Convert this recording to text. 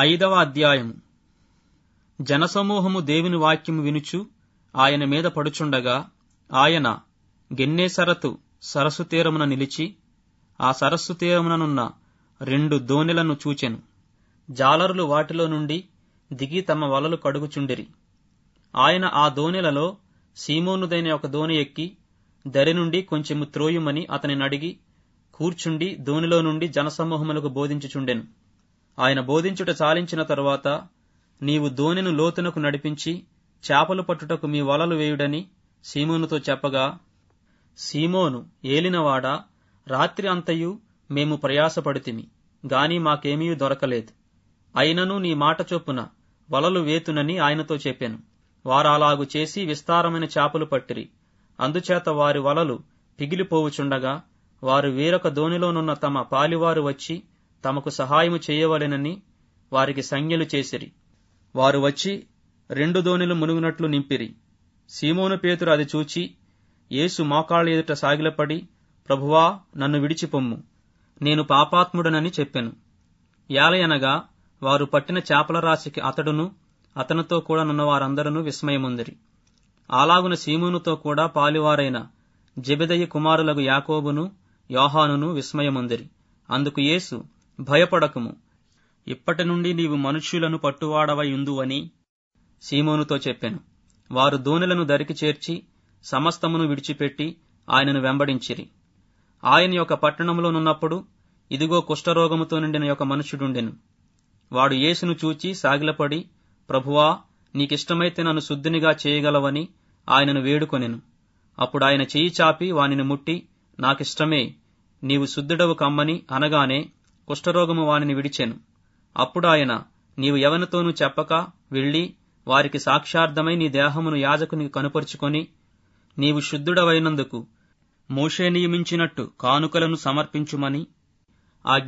ఐదవ అధ్యాయము. జనసమూహము దేవుని వాక్యము వినుచు ఆయన మీద పడుచుండగా ఆయన గెన్నేసరతు సరస్సు తీరమున నిలిచి ఆ సరస్సు తీరముననున్న రెండు దోణెలను చూచెను. జాలరులు వాటిలో నుండి దిగి తమ వలలు కడుగుచుండిరి. ఆయన ఆ దోణెలలో సీమోనుదైన ఒక దోణి ఎక్కి దరి నుండి కొంచెము త్రోయుమని అతనిని అడిగి కూర్చుండి దోణిలో నుండి జనసమూహములకు బోధించుచుండెను. ఆయన బోధించుట చాలించిన తరువాత నీవు దోణిను లోతునకు నడిపించి చేపలు పట్టుటకు మీ వలలు వేయుడని సీమోనుతో చెప్పగా సీమోను ఏలినవాడా? రాత్రి అంతయు మేము ప్రయాసపడుతిమి గాని మాకేమీ దొరకలేదు. అయినను నీ మాట చొప్పున వలలు వేతునని ఆయనతో చెప్పాను. వారాలాగు చేసి విస్తారమైన చేపలు పట్టిరి. అందుచేత వారి వలలు పిగిలిపోవుచుండగా వారు వేరొక దోణిలోనున్న తమ పాలివారు వచ్చి తమకు సహాయము చేయవలెనని వారికి సంజ్ఞలు చేసిరి. వారు వచ్చి రెండు దోణిలు మునుగునట్లు నింపిరి. సీమోను పేతురు అది చూచి యేసు మోకాళ్ళ ఎదుట సాగిలపడి ప్రభువా నన్ను విడిచిపొమ్ము నేను పాపాత్ముడనని చెప్పెను. యాలయనగా వారు పట్టిన చేపల రాశికి అతడును అతనితో కూడా నున్న వారందరూ విస్మయముందిరి. అలాగున సీమోనుతో కూడా పాలివారైన జెబెదయ్య కుమారులకు యాకోబును యోహానును విస్మయముందిరి. అందుకు యేసు భయపడకుము. ఇప్పటి నుండి నీవు మనుష్యులను పట్టువాడవయుందు అని సీమోనుతో చెప్పాను. వారు దోణులను దరికి చేర్చి సమస్తమును విడిచిపెట్టి ఆయనను వెంబడించిరి. ఆయన యొక్క పట్టణంలోనున్నప్పుడు ఇదిగో కుష్ఠరోగముతో నిండిన యొక్క మనుష్యుడుండెను. వాడు యేసును చూచి సాగిలపడి ప్రభువా నీకిష్టమైతే నన్ను శుద్ధినిగా చేయగలవని ఆయనను వేడుకొనెను. అప్పుడు ఆయన చెయ్యి చాపి వానిని ముట్టి నాకిష్టమే నీవు శుద్ధుడవు కమ్మని అనగానే కుష్ఠరోగము వానిని విడిచెను. అప్పుడు ఆయన నీవు ఎవనితోనూ చెప్పక వెళ్ళి వారికి సాక్షార్థమై నీ దేహమును యాజకునికి కనుపరుచుకొని నీవు శుద్ధుడవైనందుకు మోషే నియమించినట్టు కానుకలను సమర్పించుమని ఆజ్ఞ